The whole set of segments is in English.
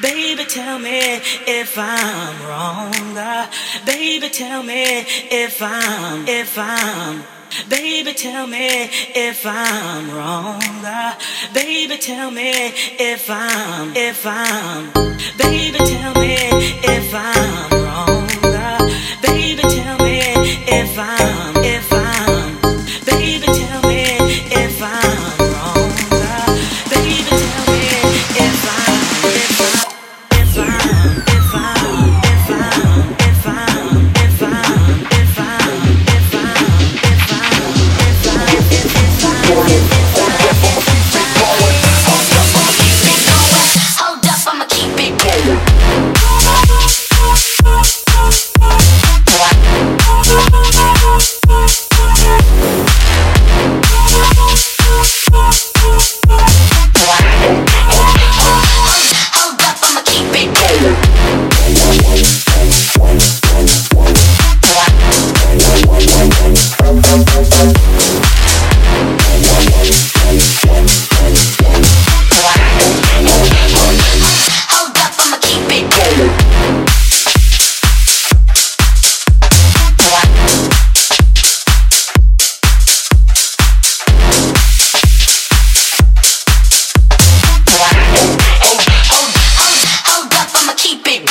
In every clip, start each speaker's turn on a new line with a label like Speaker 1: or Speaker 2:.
Speaker 1: Baby, tell me if I'm wrong. Uh, baby, tell me if I'm, if I'm. Baby, tell me if I'm wrong. Uh, baby, tell me if I'm, if I'm. Baby, tell me.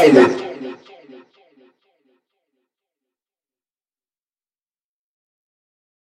Speaker 2: Bailes.